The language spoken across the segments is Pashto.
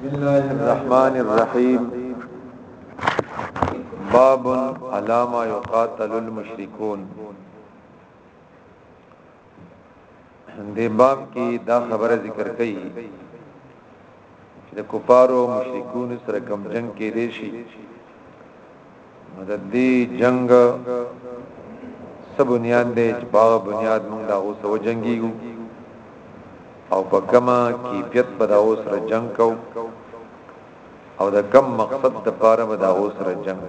بسم الله الرحمن الرحيم باب علامه يقاتل المشركون دې باب کې دا خبره ذکر کړي چې د کفارو مشرکون سره کم جنگ کې دي شي نو د دې جنګ څه بنیاد دی چې په هغه بنیاد موږ دا اوس وجنګیږو او په کومه کیفیت به دا اوس را جنگ کو او د کم مقصد د پاره به دا اوس را جنگ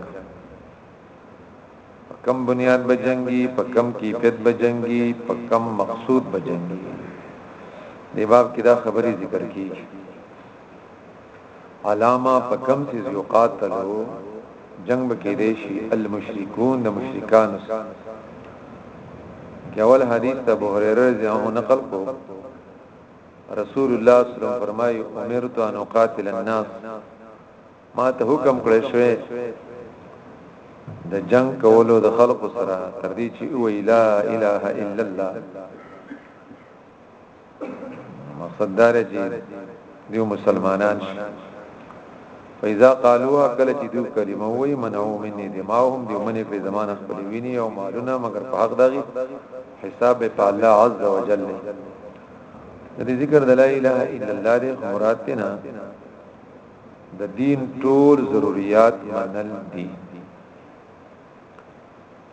په کم بنیاد به جنگي په کم کیفیت به جنگي په کم مقصود به جنگي دی باب کې دا خبرې ذکر کیږي علامه په کم څیز یقاتلو جنګ به کېدې شي المشرکون د مشرکانو سره کول حدیث ته ابو هريره رضی الله عنه نقل کو رسول الله صلی الله علیه وسلم فرمایي امرت ان اقاتل الناس ما ته حکم کړی شوی د جنگ کولو د خلق سره تر دې چې او لا اله الا الله مقصد دا دی چې دیو مسلمانان شي فإذا قالوا کله چې دوی کلمه وایي منعو مني دماهم دی منی په زمانه خپل ویني او مالونه مگر په حق دغه حساب په الله عز وجل دې ذکر د لا اله الا الله دې مراد تینا د دین ټول ضرورت منل دي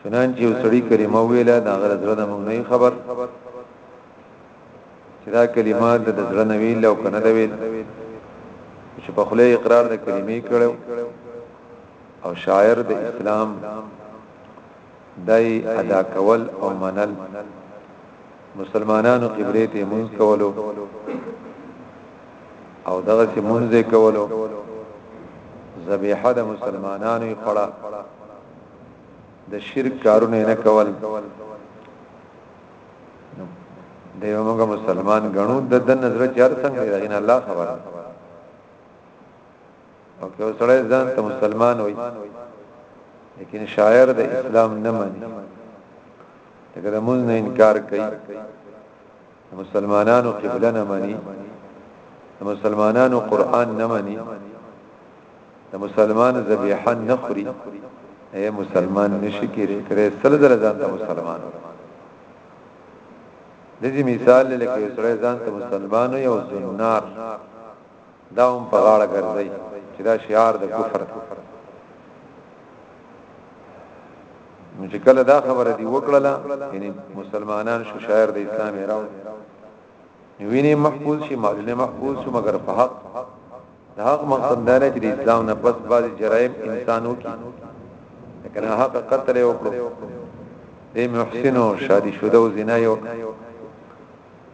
چنانچه یو سړی کلمه ویله دا غره زړه نه موږ نه خبر چې دا کلمه د زړه نه ویل او کنه دا ویل چې په خله اقرار د کلمې کړو او شاعر د اسلام دای ادا کول او منل مسلمانانو قبله ته مونږ کولو او دغه سي مونږ کولو ذبیحه د مسلمانانو یې خړه د شرک کارونه نه کول د یو موږ مسلمان غنو د د نظر چر څنګه دی نه الله خبره او که سړی ځان ته مسلمان وي لیکن شاعر د اسلام نه مني دغه د مونږ نه انکار کوي مسلمانانو قبله نه مني مسلمانانو قران نه مني د مسلمان ذبیحه نه خوري اے مسلمان نشي کېږي کړه سل دل ځان ته مسلمان د دې مثال لکه سره ځان ته مسلمان یو زنار دا هم په غاړه ګرځي چې دا شعار د کفر دی نو چې کله دا خبره دی وکړه یعنی مسلمانان شو شاعر د اسلام راو ویني محفوظ شي مال محفوظ شي مگر په حق د حق مقصد دا نه چې د اسلام نه پس بعض جرایم انسانو کی لیکن حق قتل یو کړو د محسنو شادي شوده او زنا یو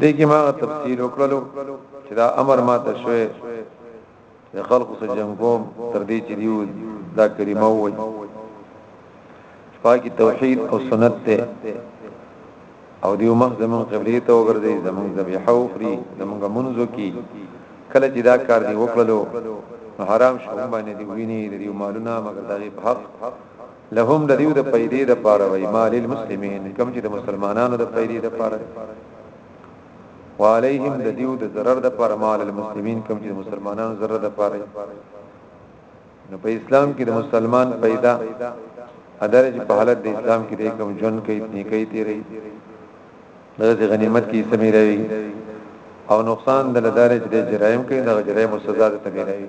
دې کې ما تفصیل وکړلو چې دا امر ما ته شوې د خلکو سره جنگ کوم تر دې چې دیو دا کلمه وایي پاکي توحید او سنت ته او دیو مخ زمون قبله ته وګرځي زمون ذبیحه وخري زمون منځو کې کله چې دا کار دی وکړلو حرام شوم باندې دی ویني دی مالونه مګر دغه په حق لهم د دوی د فائدې د پاره وي ما للمسلمین کوم چې د مسلمانانو د فائدې د پاره وعليهم د دیو د ضرر د پر مال المسلمین کوم چې مسلمانانو ضرر د پر نو په اسلام کې د مسلمان پیدا ادرج په حالت د اسلام کې د کوم جون کې اتنی کوي تیری دغه غنیمت کې سمې راوي او نقصان د لدارج د جرایم کې د جرایم سزا ته تبعی راوي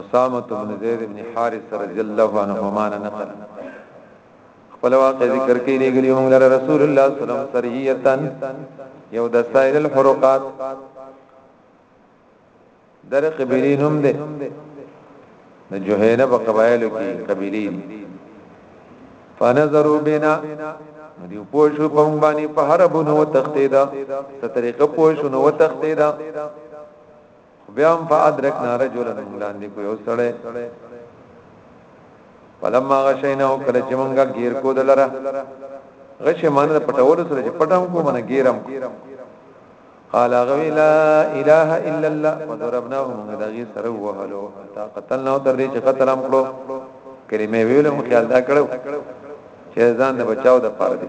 اسامه بن زید بن حارث رضی الله عنهما نقل خپل واقع ذکر کوي لګلی موږ لره رسول الله صلی الله علیه وسلم سریتن یو د سائل الحرقات در قبیلی نوم ده د جوهینه په قبایلو کې قبیلی فنظروا بنا دیو پوښو په باندې په هر بونو تختیدا سترې کپوښو نو تختیدا خو بیا هم فادرکنا رجلا موږ لاندې کو یو سړی فلما غشینا او کله چې موږ غیر کو دلره غشه مان د پټول سره چې پټم کو من غیرم قال غوی لا اله الا الله وضربناه موږ دغه سره وهلو تا قتلنا تر دې چې قتلم کړو کلمه ویلم خیال دا کړو چې ځان د بچاو د پاره دي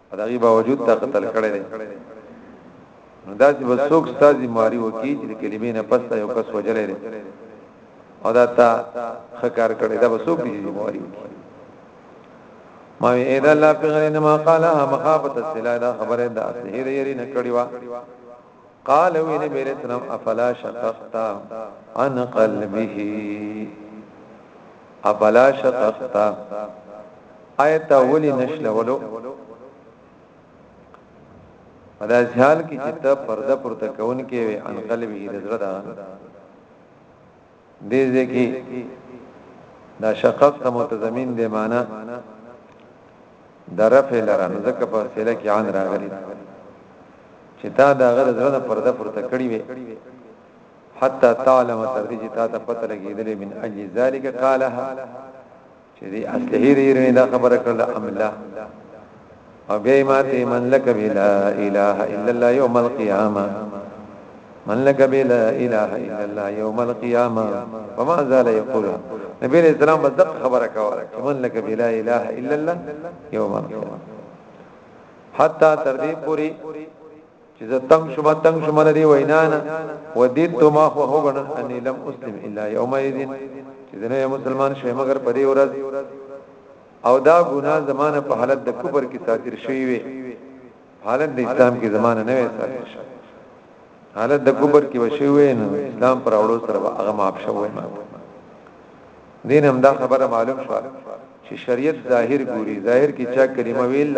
په دغه باوجود تا قتل کړی دی نو دا چې وسوک ستاسو ماری وکی چې کلمې نه پسته یو کس وجلې دی او دا تا خکار کړی دا وسوک دی چې ماری وکی ما وی اې دا الله پیغمبر نه ما قال مخافت السلا دا خبره دا سحر یری نه کړی وا قال وی نه بیره تنم افلا شققتا عن قلبه افلا شققتا آیت اولی نشلولو دا ځال کې چې ته پرده پرته کون کې وي ان قلبي د زړه دا دې ځکه دا شقق ته متضمن دی معنا درف لره نو ځکه په سله کې عن راغلی چې تا دا غره زړه پرده پرته کړی وي حتى تعلم تر دې چې تا ته پته لګېدلې من اجل ذلك قالها چې دې اصله دې رنه دا خبره کړل ام لا او بیا ما ته من لك بلا اله الا الله يوم القيامه من لك بلا اله الا الله يوم القيامه فما زال يقول نبی علیہ السلام مصدق خبره کوله من لك بلا اله الا الله يوم القيامه حتى تر دې پوری چې زه تنگ شوم تنگ شوم نه دی وینا نه ودیت تو ما خو وګڼل انی لم اسلم الا یوم یذین چې زه نه مسلمان شوم مگر په دې ورځ او دا ګناه زمانه په حالت د کفر کې ساتیر شوی وي حالت د اسلام کې زمانه نه وي ساتیر شوی حالت د کفر کې وشوی وي نو اسلام پر اورو سره هغه معاف شوی ما دین هم دا خبره معلوم شو چې شریعت ظاهر ګوري ظاهر کې چا کلمه ویل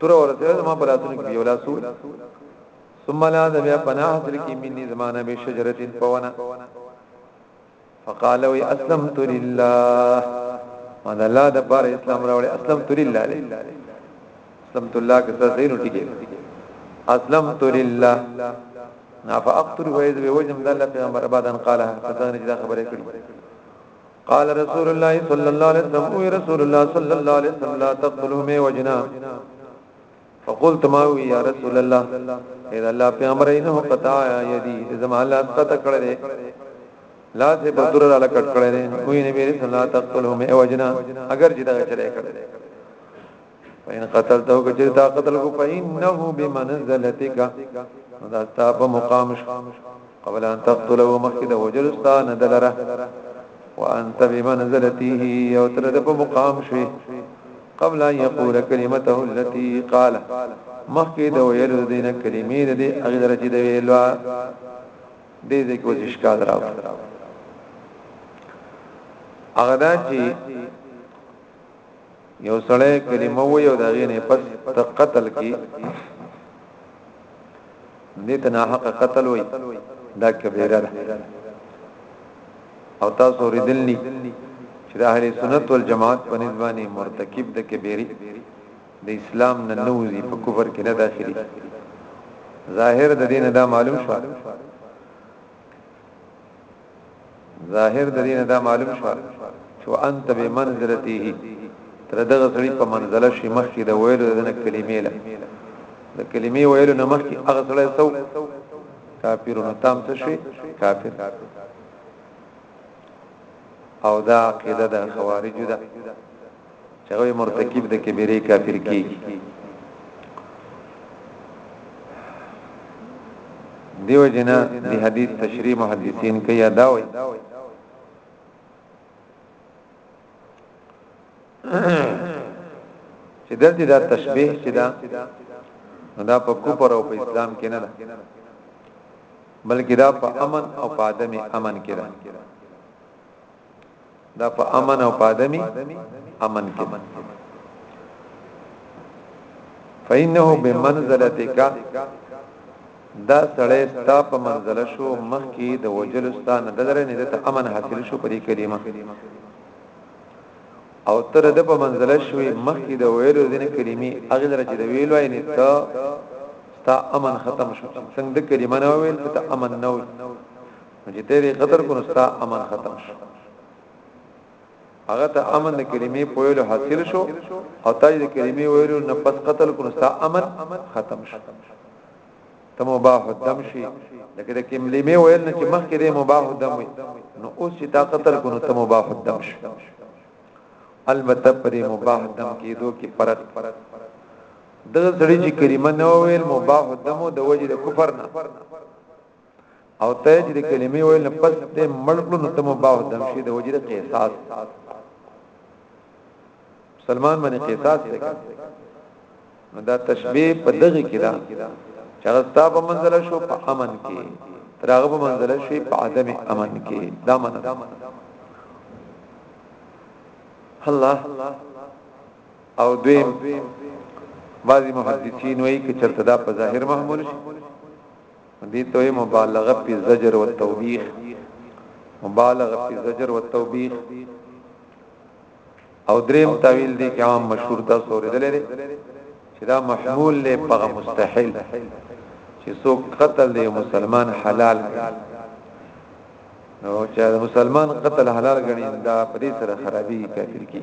تر ورته زما په لاسونو کې یو لاسو ثم لا ذ بیا پناه حاصل کی مني زمانه به شجره پونا فقال وي اسلمت لله ما د الله د بار اسلام راوړي اسلمت لله اسلمت الله که څه زینو ټیګي اسلمت لله نا فاقتل ويذ بوجم د الله پیغمبر بعدن قالها فدان جدا خبره کړي قال رسول الله صلى الله عليه وسلم او رسول الله صلى الله عليه وسلم لا تقتلوا مي وجنا فقلت ما وی یا رسول الله اذا الله پیغمبر اینه قطع یدی زما الله قطع کړل لا سے بدر را لکټ کړل وی نبی رسول الله تقتلوا مي وجنا اگر جدا چلے کړل فین قتلته کچر تا قتل کو فینه بمنزلتک دا تا په مقام شو قبل ان تقتله مخکد وجلستان دلره وانت بمنزلته یو تر د په مقام شوی قبل ان يقول كلمته التي قال مخکې د ویل دینه کلمې د دې اغه درجه د ویلو دې دې کو اشکال راو اغه دا چې یو سړی کلمه وی او دا غینه پس ته قتل کی دې ته نه حق قتل وی دا کبیره ده او تاسو ردلنی چې د اهل سنت والجماعت په نسبانه مرتکب د کبیره د اسلام نه نوځي په کفر کې نه داخلي ظاهر د دین دا معلوم شو ظاهر د دې نه دا معلوم شو چې وانت بمنزلته تر دغه سړي په منزله شي مخکې د ویلو د کلمې له د کلمې ویلو نه مخکې هغه سړی سو کافر نو تام څه شي کافر او دا عقیده د خوارجو ده چې هغه مرتکب د کبیره کافر کیږي دیو جنا دی حدیث تشریح محدثین کوي ادا وي چې دلته دا تشبیه چې دا دا په کوپر او په اسلام کې نه ده بلکې دا په امن او په عدم امن کې ده دا په امن او پادمی امن کې فإنه بمنزلتک دا سړی ستا په منزله شو مخ کې د وجلستان دلره نه ته امن حاصل شو پرې کلمه او تر د په منزله شوې مخ کې د ویلو دین کلمې هغه درجه د ویلو یې نه ته ستا امن ختم شو څنګه د کلمه نه ویل ته امن نه ویل نو چې ته دې قدر کو نو ستا امن ختم شو هغه ته امن د کلمې په ویلو حاصل شو او تاج د کلمې ویلو نه پس قتل کو نو ستا امن ختم شو ته مباح الدم شي لکه د کلمې ویل نه چې مخکې دې مباح الدم وي نو اوس چې تا قتل کو نو ته مباح الدم شي البته پرې مباح دم کېدو کې فرق دغه سړي چې کلمه نه ویل مباح دمو د وجې د کفر نه او ته چې د کلمې ویل نه پس ته ملکلو نو ته مباح دم شي د وجره قصاص سلمان باندې قصاص دی نو دا تشبیه په دغه کې دا چې هغه ستا په منزله شو په امن کې ترغه په منزله شي په عدم امن کې دا منه الله او دویم بعضی محدثین وایي چې چرته دا په ظاهر محمول شي دې ته وایي مبالغه په زجر او توبیخ مبالغه په زجر او توبیخ او دریم تعویل دی چې عام مشهور تاسو اوریدل لري چې دا محمول له پغه مستحیل چې څوک قتل دی مسلمان حلال نو چې مسلمان قتل حلال غني دا پرې سره خرابي کافر کی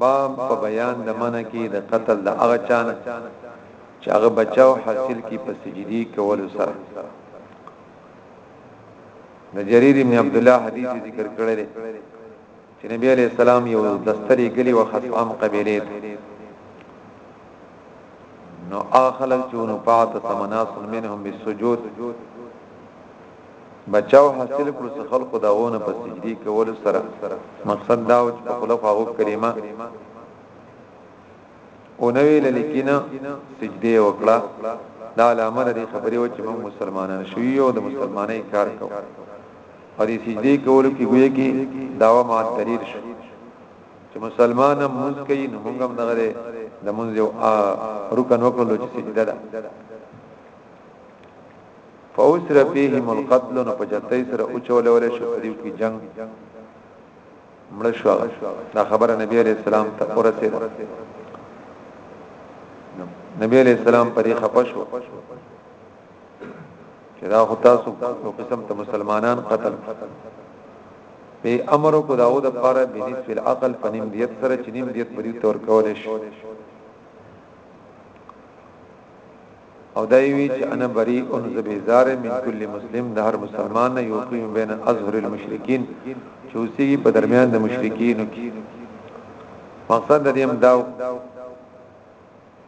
باب په بیان د منع کی د قتل د هغه چا نه چې هغه بچاو حاصل کی په سجدی کولو سره د جریر ابن عبد الله حدیث ذکر کړی دی چې نبی علی السلام یو دستری غلی و خصام قبیله ته نو اخلل چونو پات سمناس منهم بالسجود بچاو حاصل کړو څه خلقو داغونه په سجدي کولو سره مقصد دا و چې په خلقو هغه کریمه او نوې للیکینه سجدي وکړه دا علامه لري خبرې و چې موږ مسلمانان شو یو د مسلمانۍ کار کوو او دې سجدي کولو کې ګویا کې داوا ما دلیل شو چې مسلمان هم موږ کوي نو موږ هم دغه د موږ یو رکن وکړو چې سجده ده فاسر فيهم القتل نو په جتای سره او چول ول شو په دې کې جنگ مړ شو دا خبره نبی عليه السلام ته ورسېد نبی عليه السلام پرې خپه شو چې دا خو تاسو یو قسم ته مسلمانان قتل په امر کو داوود لپاره بنسبت العقل پنیم دیت سره چې نیم دیت پرې تور کول شي او دای وی چې انا بری ان زبیزار من کل مسلم د هر مسلمان نه یو قیم بین ازهر المشرکین چې اوسې په درمیان د مشرکین کې مقصد د دې مداو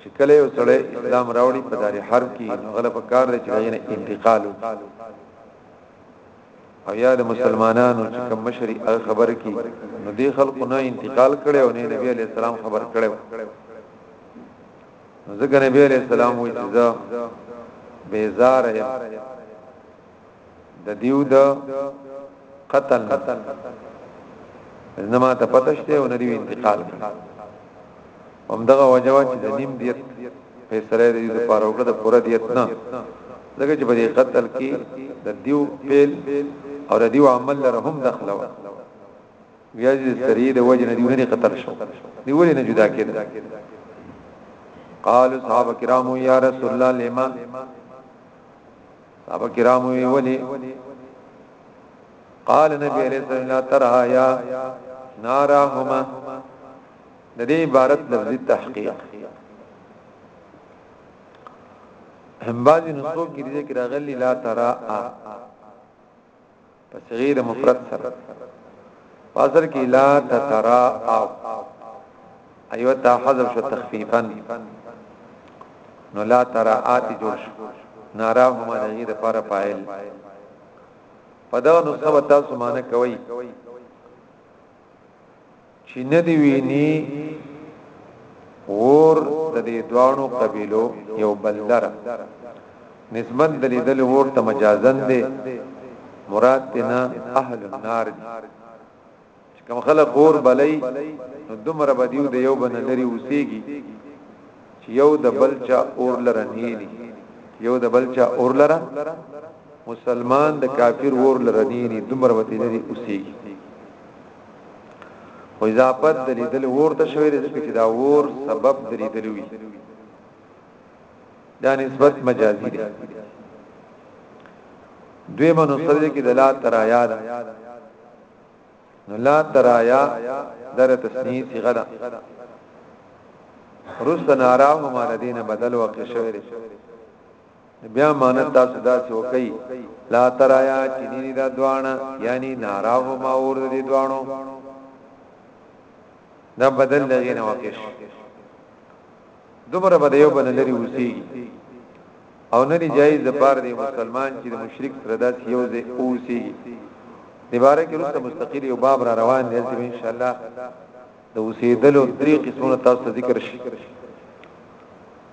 چې کله یو سړی اسلام راوړي په دار حرب کې نو غلب کار دی چې دغه انتقال او یا د مسلمانانو چې کوم مشري هغه خبر کی نو دی خلکو نه انتقال کړي او نه نبی علی السلام خبر کړي ځکه نبی علیہ السلام وی چې زه بیزار یم د دیو د قتل انما ته پتشته او ندی انتقال هم دغه وجوه چې د نیم دیت فیصله د دې لپاره وکړه د پوره دیت نه ځکه چې په دې قتل کې د دیو پیل او د دیو عمل لرهم دخلوه بیا دې سری د وجه نه دیونه قتل شو دیونه نه جدا کېدل قال صحابه کرام یا رسول الله لما صحابه کرام وی ولی قال نبی علیہ السلام لا ترها یا ناراهما د دې عبارت لفظي تحقیق هم بعضی نسخو کې دې کې راغلي لا ترا په صغیر مفرد سره فاصل کې لا تترا او ایو تا حذف شو تخفیفا نو لا ترا آت جوړ شو ناراهما د دې لپاره فاعل په دا نو سبا تاسو معنی کوي چې نه دی ویني ور د دې دوانو قبيلو یو بلدر نسبت د لیدل ور ته مجازن دی مراد تینا اهل النار دی کوم خلک ور بلای نو دومره بدیو د یو بن لري اوسېږي چې یو د بلچا اور لره نیلی یو د بلچا اور لره مسلمان د کافر ور لره نیلی دومره وتی لري اوسېږي خو اضافت د لیدل ور ته شوی دی چې دا ور سبب د لیدل وي دا نسبت مجازي دی دوی منو سره کې د لا ترایا ده نو لا ترایا در تسنیه صيغه ده رسنا راهما لدین بدل وقې شوی دی بیا معنی تاسو دا څه وکي لا ترایا چې نی دا دوانه یعنی ناراه ما اور دې دوانو دا بدل لګې نه واقش دومره بده یو بل لري وسی او نه دی جایز د پاره دی مسلمان چې د مشرک سره داس یو ځای اوسی دی باره کې روسته مستقلی او باب را روان دی چې ان شاء الله د اوسېدلو درې قسمونه تاسو ته ذکر شي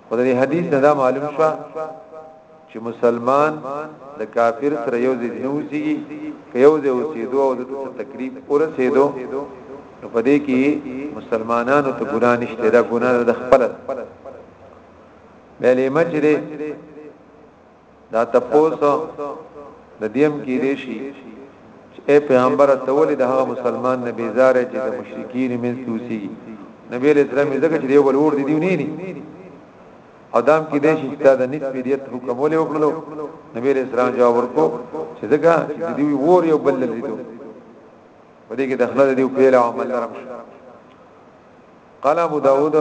خو د حدیث نه دا معلوم شو چې مسلمان د کافر سره یو ځای نه اوسي که یو ځای اوسېدو او د تکلیف ورسېدو نو په دې کې مسلمانانو ته ګناه نشته دا ګناه د خپل بلې مچره دا تپوس د دیم کې دی شي چې اے پیغمبر ته ولې د هغه مسلمان نه بیزار چې د مشرکین من توسی نبی له اسلام زګه چې یو بل ور دي دیونی دي او دام کې دی شي چې دا د نسبی دیت حکم ولې وکړلو نبی له اسلام جواب ورکو چې زګه چې دی ور یو بل لیدو په دې کې دخله دی په عمل رمش قال ابو داود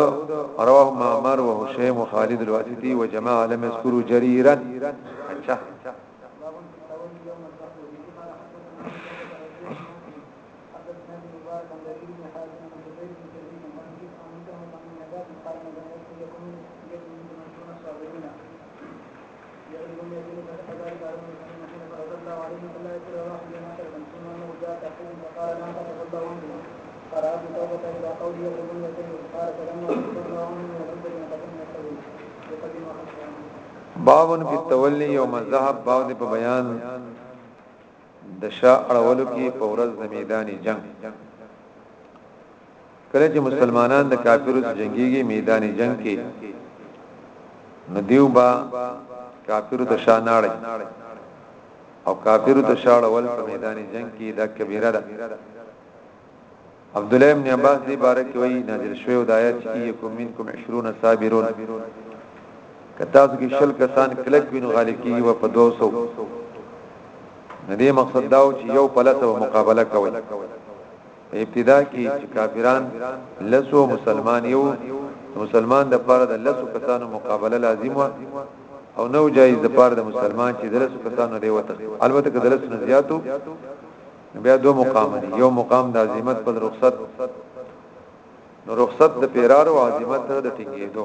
رواه معمر وهشيم وخالد الواسطي وجماعه لم يذكروا جريرا اچھا باون فی تولی یوم الذهب باون په بیان د شا اړولو کې په ورځ د میدان جنگ کله چې مسلمانان د کافرو سره جنگيږي میدان جنگ کې نو دیو با کافرو ته شاناړي او کافرو ته شاړول په میدان جنگ کې دا کبیره ده عبد الله ابن عباس دی بارک وی نازل شوی د آیات یکم منکم 20 صابرون کتا چې شل کسان کلک وینو غالب کیږي و په 200 ندی مقصد داو چې یو پلته مقابله کوي په ابتدا کې چې کافران لسو مسلمان یو مسلمان د پاره د لسو کسانو مقابله لازم و او نو جایز د پاره د مسلمان چې د لسو کسانو دی وته البته که د لسو نه زیاتو بیا دو مقام دی یو مقام د عظمت پر رخصت نو رخصت د پیرارو عظمت سره د ټینګېدو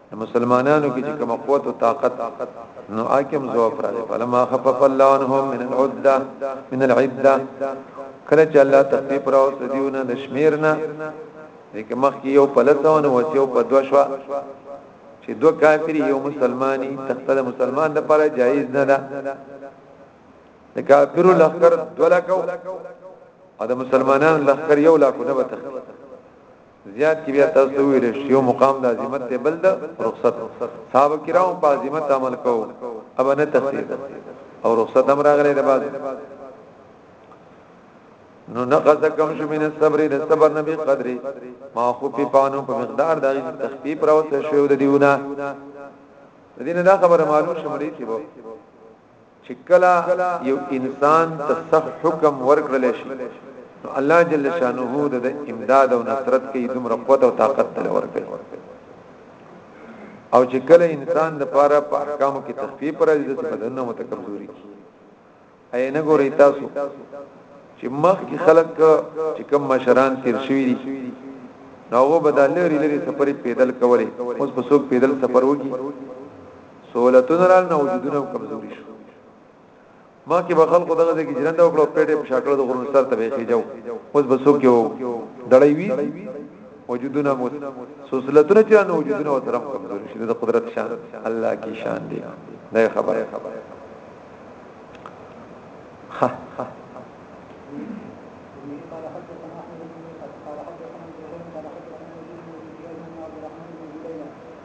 د مسلمانانو کې چې کوم قوت او طاقت نو حاکم ضعف را دي فلما خفف الله عنهم من العده من العده کله چې الله تخفیف را وسدیونه د شمیرنا دغه مخ کې یو پلتون او یو په دوه شو چې دوه کافر یو مسلمانی تختل مسلمان د پاره جایز نه ده د کافرو لخر دوه لکو او د مسلمانانو لخر یو لکو نه وته زیات کې بیا تاسو ته ویل شي یو مقام د عظمت ته بل د رخصت صاحب کرام په عظمت عمل کو اب نه تخصیص او رخصت امر غلې د باز نو نقص کم شو من الصبر د صبر نبی قدر ما خو په پانو په مقدار د تخفیف راوته شو د دیونه دینه دا خبره معلوم شمرې چې وو چې کله یو انسان ته سخت حکم ورکړل شي نو الله جل شانه د امداد او نصرت کې دومره قوت او طاقت تل ورکړي او چې کله انسان د پاره په احکامو کې تخفیف راځي د بدن نه متکبري اي نه ګوري تاسو چې مخ کې خلک چې کم مشران تیر شوی دي نو هغه بدل لري لري سفر پیدل کوي اوس په څوک پیدل سفر وږي سہولتونه رال نه وجودونه هم کمزوري شو ما کې به خلکو دغه ځکه جنند وکړو پیټه په شاکړه د غرونو سر ته ویخي جو اوس به څوک یو دړی وی وجودونه مو سہولتونه چې نه وجودونه وسره کمزوري شي د قدرت شان الله کی شان دی دا خبره خبره ها ها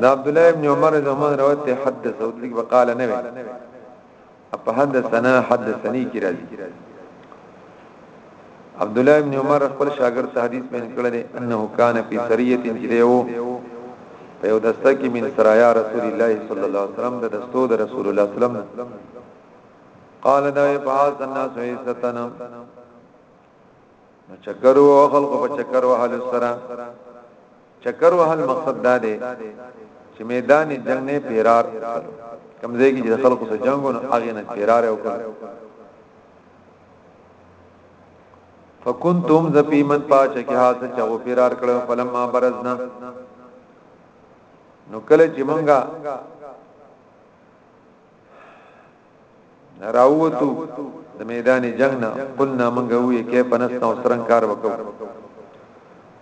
دا عبد الله ابن عمر رضی الله عنه روایت ته حدث او تلک وقال نه وی په حدثنا حدثني کی راځي عبد الله ابن عمر خپل شاګرد ته حدیث بیان کړل انه کان فی سریه جریو په یو دسته کې من سرایا رسول الله صلی الله علیه وسلم د دستو د رسول الله صلی الله علیه وسلم قال دا بعض الناس عزتنا نو چکر او خلق په چکر وهل سره چکر وهل مقصد دا دی چې میدان جنگ نه پیرار کمزې کې چې خلکو سره جنگونه اغه نه پیرار او کړ فکنتم زپیمن پاچ کې حاصل چغو پیرار کړو فلما برزنا نو کله چې مونږه راووتو د میدان جنگ نه قلنا منګه وی کې پنستا او سرنګ کار وکړو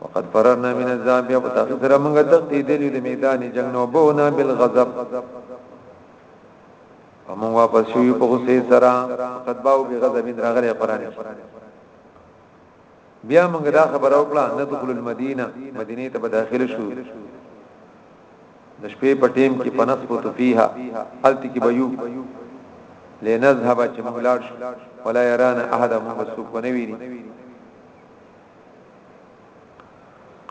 وقد فررنا من الذاب او تاسو سره منګه تختی دی د میدان جنگ نو بونا بالغضب ومن واپس شو په غصه سره قد باو بغضب راغلی قران بیا موږ دا خبره وکړه ندخل المدینه مدینه ته داخل شو د شپې په ټیم کې پنسبت فیها حالت کې بيو لنذهب چې موږ لاړ شو ولا يرانا احد موږ سوق نه ویني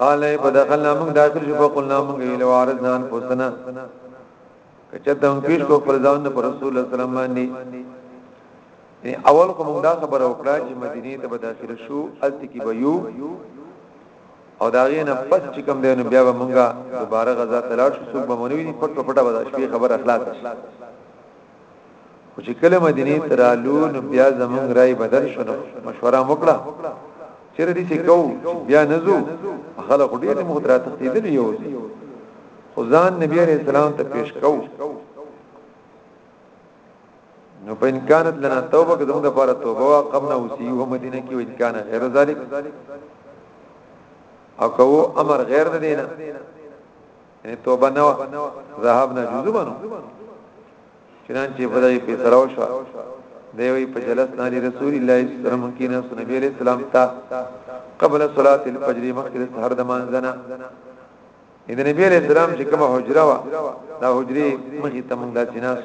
قال فدخلنا موږ داخل شو فقلنا موږ له وارثان پوسنا کچا ته هم پیش کو پر ځان پر رسول الله صلی الله علیه وسلم اول کوم دا خبر او کړه چې مدینه ته به داخل شو الته کې به یو او دا غینه پس چې کوم دی نو بیا به مونږه دوباره غزا تلاش شو څوک به مونږ نه پټ پټ به شپې خبر اخلاص خو چې کله مدینه ته رالو نو بیا زمونږ رائے بدل شو نو مشوره وکړه چې ردی سې کو بیا نزو خلک ډېر مخترا تختیدل یو خو ځان نبی عليه السلام ته پیش کو نو په امکانات لنا توبه که زموږ لپاره توبه وا قبل اوسیو مدینه کې امکان غیر ذلک او کو امر غیر دینه یعنی توبه نه ذهب نه جزو بنو چنانچه فدای په سراو شو دی وی په جلس ناری رسول الله صلی الله علیه وسلم کې نه نبی علیہ السلام تا قبل صلاه الفجر مخکې سحر د مانځنه اذا نبی علیہ السلام چې کومه حجره وا دا حجره مخې ته مونږ داسې ناس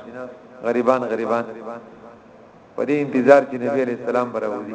غریبان غریبان په دې انتظار چې نبی علیہ السلام براوځي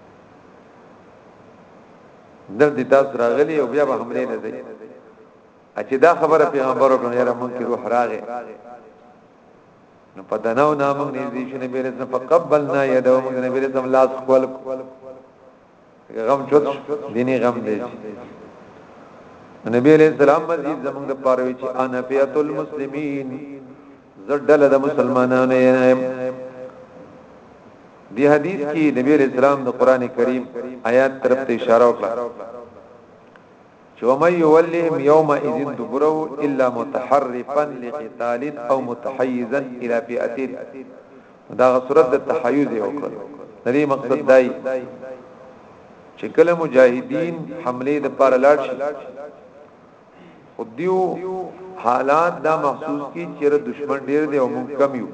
نو د تاسو راغلي او بیا به حمله نه دی چې دا خبره پیغمبر او پیغمبر مونږ کې روح راغې نو په دنو نامو نه دي چې نبی رسول په قبلنا یدو موږ نبی رسول لاس خپل غم چوت دیني غم دی نبی علیہ السلام مزید زمونږ د پاره چې انا فیات المسلمین زه ډله د مسلمانانو یم دی حدیث کې نبی رسول الله د قران کریم آیات طرف ته اشاره وکړه چې ومن یولهم یوم اذن دبره الا متحرفا لقتال او متحیزا الى فئه دا صورت د تحیز یو کړ دې مقصد دای چې کله مجاهدین حمله د پار لاړ شي خو دیو حالات دا محسوس کی چیر دشمن ډیر دی او مونږ کم یو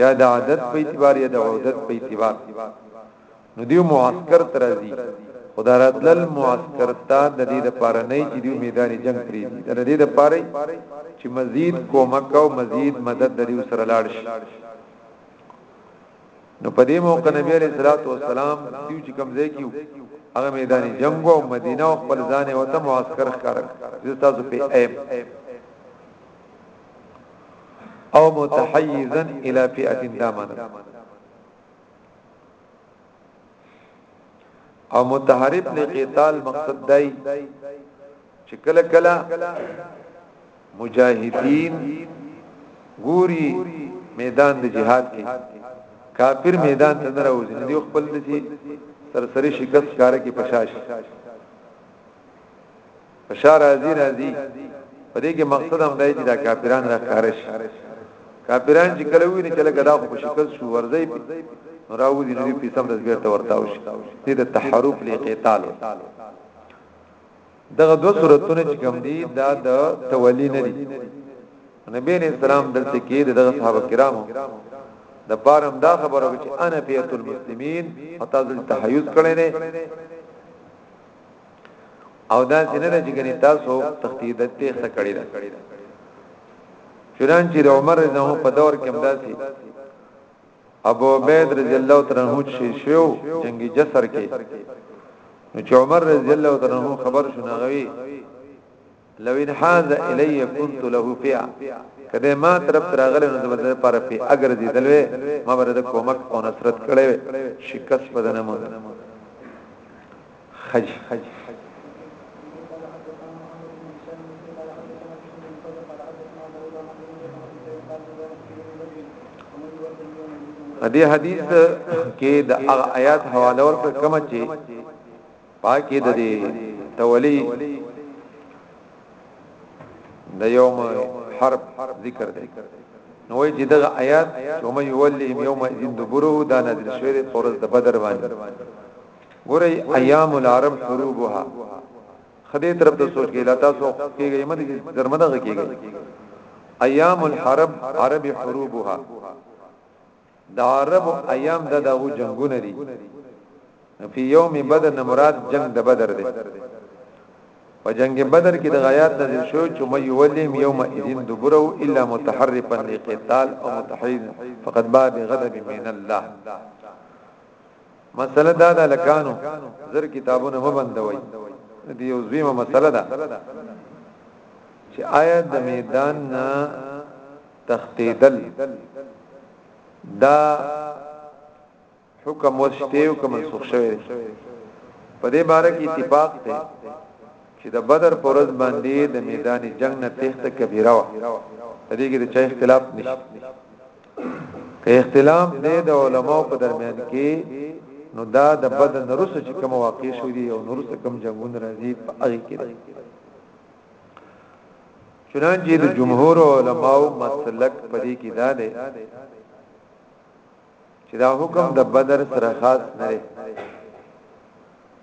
یا د عادت په اعتبار یا د عودت په اعتبار نو دیو معسكر ترازی خدا راتلل معسكر تا د دې د پاره نه چې دیو میدان جنگ پری دی د دې د پاره چې مزید کومک او مزید مدد د دیو سره لاړ شي نو په دې موقع نبی عليه الصلاه والسلام دیو چې کوم ځای کیو هغه میدان جنگ او مدینه او خپل ځان او ته معسكر ښکار چې تاسو په ایم او متحيزا الى فئه دامن او متحرب لقتال مقصد دای چې کله کله مجاهدین ګوري میدان د جهاد کې کافر میدان ته نه راوځي دی خپل د چې سرسری شکست کار کې پشاش پشا راځي راځي په دې کې مقصد هم دی چې دا کافران را کارش کافران چې کله ویني چې لکه دا خو شکست شو ورځي راوځي نو په سم د بیرته ورتاو شي دې د تحرف لقتال دغه دوه صورتونه چې کوم دي دا د تولی نه دي نبی علیہ السلام دلته کې دغه صحابه کرامو د بارم دا خبره چې انا فیت المسلمین او تاسو تحیز کړی نه او دا څنګه نه جګنی تاسو تخدید ته څه کړی دا چرانچې عمر رضی الله په دور کې امداسي ابو عبید رضی الله تعالی عنہ شهید شو جنگي جسر کې نو چې عمر رضی الله تعالی عنہ خبر شو نغوي لو ان حاز الی كنت له فیا کله ما طرف تراغله نو زبر پر پی اگر دې دلوي ما ورته کومک او نصرت کړي شکست پدنه مو خج. دې حدیث کې د هغه آیات حواله ورکړه کوم چې پاکي د دې تولی د یوم حرب ذکر دی نو وی چې دغه آیات کوم یولیم یوم ذین دبرو دا نازل شوی پر د بدر باندې ګورئ ایام العرب حروبها خدای طرف ته سوچ کې لاته سو کېږي مده چې درمنه کېږي ایام الحرب عرب حروبها دا عرب ایام د دغه جنگونه دي په یوم بدر نه مراد جنگ د بدر دی په جنگ بدر کې د غیات نازل شو چې مې ولیم یوم اذن دبرو الا متحرفا لقتال او متحید فقد با بغضب من الله مسله دا ده لکانو زر کتابونه مبندوي دې یو زیمه مسله ده چې آیا د میدان نه تختیدل دا حکم وشته او کوم منسوخ شوی په دې باره کې اتفاق دی چې د بدر پرز باندې د میدان جنگ نه تخت کبیره و دې کې د چا اختلاف نشته که اختلاف دی د علماو په درمیان کې نو دا د بدن نرسو چې کوم واقع شو دي او نرسو کوم جنگون راځي په هغه کې دی چنانچه د جمهور علماو مسلک پرې کې دا دی چې دا حکم د بدر سره خاص نه دی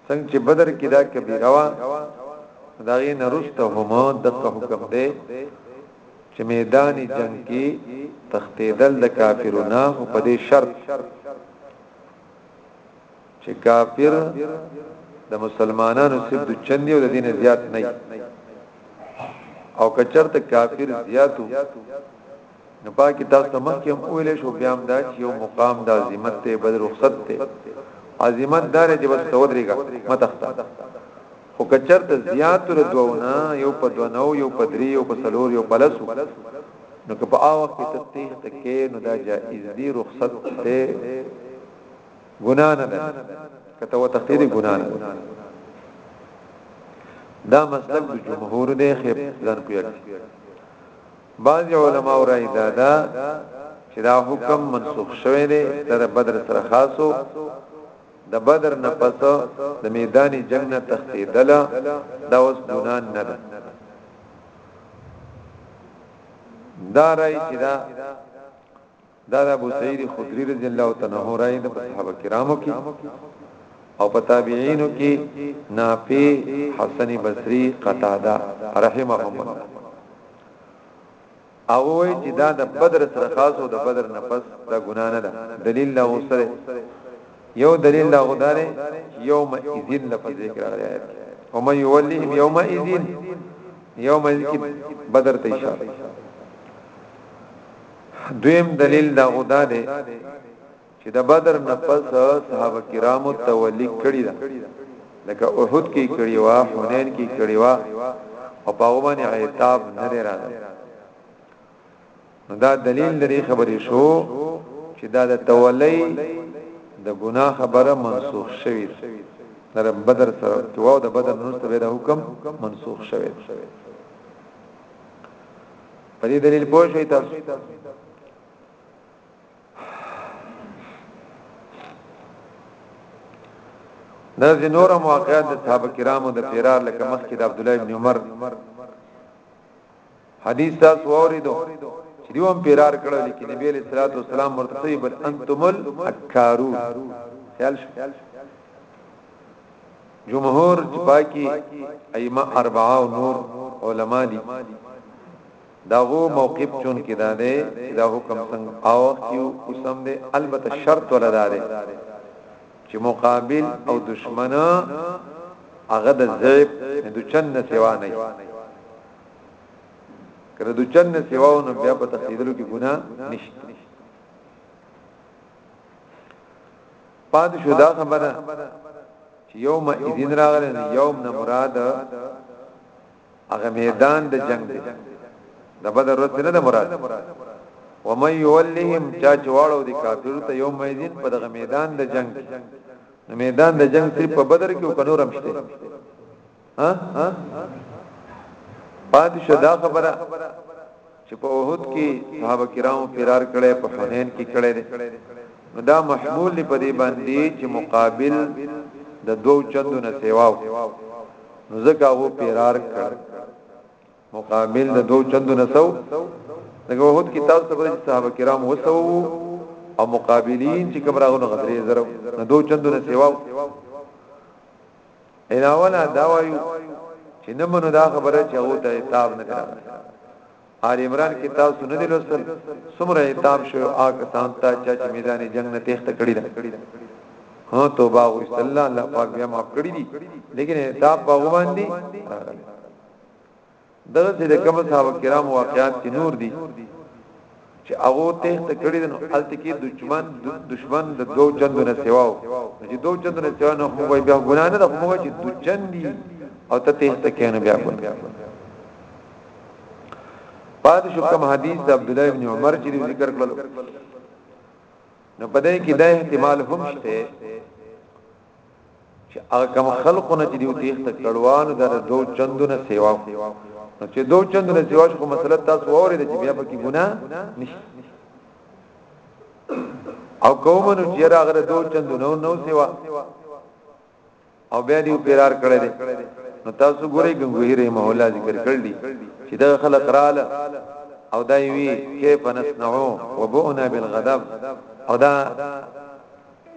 څنګه چې بدر کې دا کبیره وا دا غي نرسته هم د حکم دی چې میدان جنگ کې تختیدل د کافرونو په دې شرط چې کافر د مسلمانانو سب د چندي او د دین زیات نه او کچرته کافر زیاتو نو پاکي تاسو ته مخکې هم ویل شو بیا هم دا چې یو مقام د عظمت ته بل رخصت ته عظمت دار چې بس تودريګه متخته خو کچرته زیات تر دوونه یو په دونو یو په دری یو په سلور یو په لسو نو که په هغه وخت ته تیخ تکې نو دا جائز دی رخصت ته ګنا نه ده کته و تخدید ګنا نه دا مسلک د جمهور دی خپ ځان پیږي بعض علماء راي دادا چې دا حکم منسوخ شوی دی د بدر سره خاصو د بدر نه پس د میدان جنگ نه تختیدل دا اوس ګنان نه ده دا راي چې دا دا د ابو سعید خدری رضی الله تعالی عنہ راي د صحابه کرامو کې او په تابعینو کې نافع حسن بصری قتاده رحمهم الله او وی چې دا د بدر سره خاص او د بدر نفس دا ګنا نه ده دلیل لا وسره یو دلیل لا غداره یوم اذن لفظ ذکر راغلی او مې یولی یوم اذن یوم اذن بدر ته اشاره دویم دلیل دا غوډه ده چې د بدر نه پس صحابه کرامو تولی کړی دا لکه احد کې کړی وا حنین کې کړی وا او په باندې عتاب نه راځي دا دلیل لري خبرې شو چې دا د تولی د ګناه خبره منسوخ شوی ده در بدر سره چې واو د بدر نور ته د حکم منسوخ شوی په دې دلیل پوه شئ تاسو دا د نور مواقعات د صحابه کرامو د پیرار لکه مخکې د عبد الله ابن عمر حدیث تاسو اوریدو چې دیوم پیرار کړو لیکن نبی علیہ الصلوۃ والسلام مرتضی بل انتم الاکارو خیال شو جمهور چې پاکي ائمه اربعه او نور علما دي داغو موقف چون کې دا دی دا حکم څنګه او یو قسم دی البته شرط ولا دا دی چې مقابل او دشمن هغه د زیب د چن نه سیوا نه کړه د چن نه سیوا نو بیا په تقدیرو کې ګناه نشته پات شو دا خبره چې یوم اذن راغله یوم نه مراد هغه میدان د جنگ دی د بدر ورځ نه د مراد و مې یولهم چا چواړو د کافر ته یوم اذن په دغه میدان د جنگ نو میدان د جنگ صرف په بدر کې او کنورم شته ها ها پاتې شدا خبره چې په وحود کې صحابه کرام فرار کړي په حنین کې کړي نو دا محمول دی په دې باندې چې مقابل د دوو چندو نه سیواو نو ځکه هغه فرار کړ مقابل د دوو چندو نه سو دغه وحود کې تاسو ته صحابه کرام وسو او مقابلین چې کوم راغلو غدرې زره نو دوو چندو نه سیواو علاوه دا وایو چې نه منو دا خبره چې هغه ته عتاب نه کړه آل عمران کې تاسو نه دلوسل سمره عتاب شو آ کسان ته چې میدان جنگ نه تخت کړی دا هو توبه او صلی الله الله پاک بیا معاف کړی دي لیکن عتاب په باندې دغه چې د کوم صحابه کرام واقعات کې نور دي چې هغه ته تکړه دي نو الته کې دشمن دشمن د دوو چندو نه سیواو چې دوو چندو نه سیوا نو موږ بیا ګنا نه کوو موږ چې د چندي او ته ته تکې نه بیا ګنا پاد شو کوم حدیث د عبد الله ابن عمر چې ذکر کړل نو پدې کې دا احتمال هم شته چې هغه کم خلقو نه چې دیو تیخت کړوانو دا دو چندو نه سیوا نو چې دو چندو نه سیوا شو مسله تاسو اورید چې بیا پکې ګناه نشته او قومونو چې راغره دو چندو نو نو سیوا او بیا دیو پیرار کړی دی نو تاسو ګورئ ګنگوهی رحم الله ذکر کړل دي چې دا خلق رااله او دا وی کیف نسنعو وبؤنا بالغضب او دا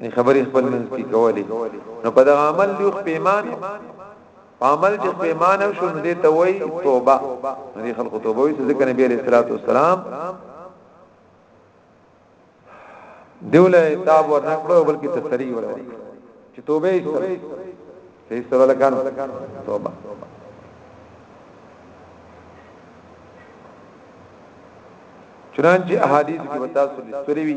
دی خبرې خپل منځ کې کولې نو په دغه عمل دی خو پیمان عمل چې پیمان او شو دې ته وای توبه دې خلکو توبه وي ځکه نبی عليه الصلاه والسلام دیوله تاب ورنکړو بلکې تسری ورنکړو چې توبه یې صحیح سره لکانو توبه چنانچه احادیث کې وتا سولې سوري وی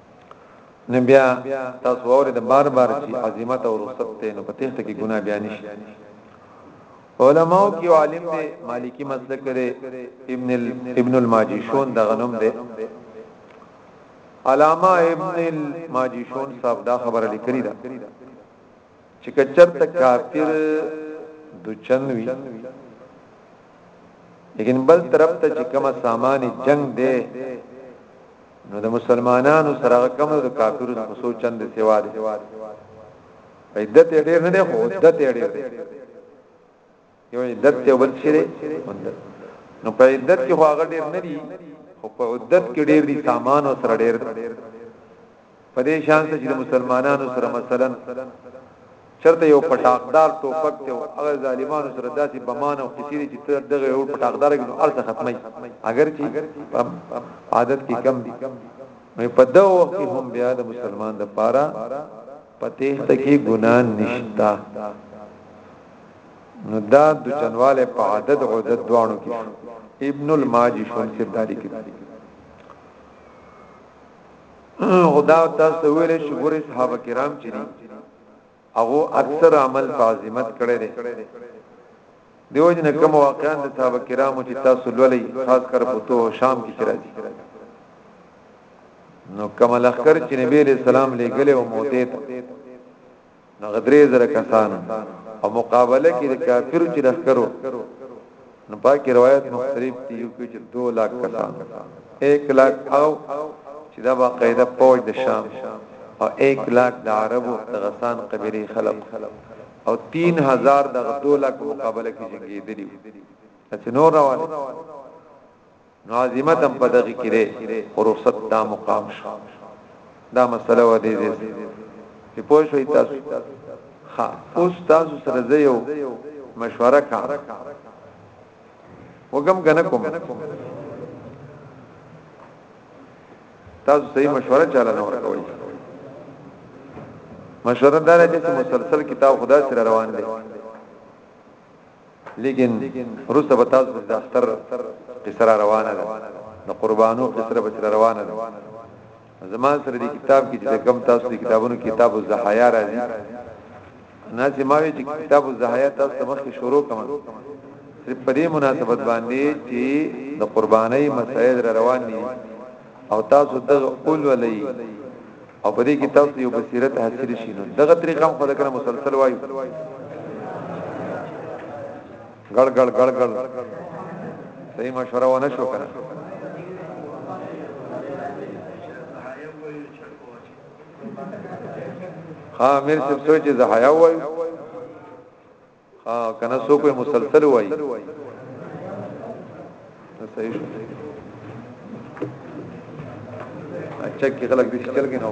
نو بیا تاسو وره د بار بار چې عظمت او رخصت ته نو په تخته کې ګناه بیان شي علماء کې عالم دی مالکی مسلک لري ابن ال... ابن الماجشون د غنم دی علامه ابن الماجشون صاحب دا خبره لیکلی ده چې کچرته کافر د چن وی لیکن بل طرف ته چې کومه سامان جنگ دی نو د مسلمانانو سره کوم د کافرو د مسو چند سیوا دی عدت ډېر نه دی خو عدت ډېر دی یو عدت ته بل شری مدت نو په عدت کې خو هغه ډیر نه دي خو په عدت کې ډیر دي سامان او سره ډیر په دې شان چې مسلمانانو سره مثلا چرته یو پټاقدار ټوپک ته هغه ظالمانو سره داسې بمان او کثیری چې تر دغه یو پټاقدار کې نو ارزه ختمي اگر چې عادت کې کم دي مې په دا وخت کې هم بیا د مسلمان د پاره پته ته کې ګنا نشتا نو دا د چنواله په عدد او عدد دوانو کې ابن الماجی شون سے داری کې خدا تاسو ویل شو ګورې صحابه کرام چې دي هغه اکثر عمل په عظمت کړي دي دیو جن کوم واقعان د صحابه کرامو چې تاسو لولې خاص کر په تو شام کې چر دي نو کمل اخر چې نبی رسول الله لګله او موته هغه درې زره کسان او مقابله کې د کافرو چې لخرو نو پاکي روایت مختلف دي یو کې چې 2 لک کسان 1 لک او چې دا باقاعده فوج د شام او 1 لک د عربو د غسان قبيله خلق او 3000 د 2 لک مقابله کې جنگي دي چې نور روان نو عظمت هم په دغه کې دی او رخصت دا مقام شو دا مسله و دې دې چې پوه شوي تاسو ها اوس تاسو سره زه یو مشوره کا وګم غنه کوم تاسو صحیح مشوره چاله نه ورکوي مشوره دا چې مسلسل کتاب خدا سره روان دی لیکن روسته به تاسو د اختر قصره روانه ده د قربانو قصره به روانه ده زمان سره د کتاب کې چې کم تاسو د کتابونو کتاب الزحایا راځي نه چې ما وی چې کتاب الزحایا تاسو مخکې شروع کړم صرف په دې مناسبت باندې چې د قربانۍ مسائل روان دي او تاسو دغه اول ولې او په دې کې تاسو یو بصیرت حاصل شي نو دغه طریقه خو دغه مسلسل وایو ګړ ګړ ګړ ګړ صحیح مشوره ونه شو کنه ها میر څه سوچ زه حیا وایو ها کنه څوک یې مسلسل وای صحیح شو اچھا کې خلک دې چل کې نو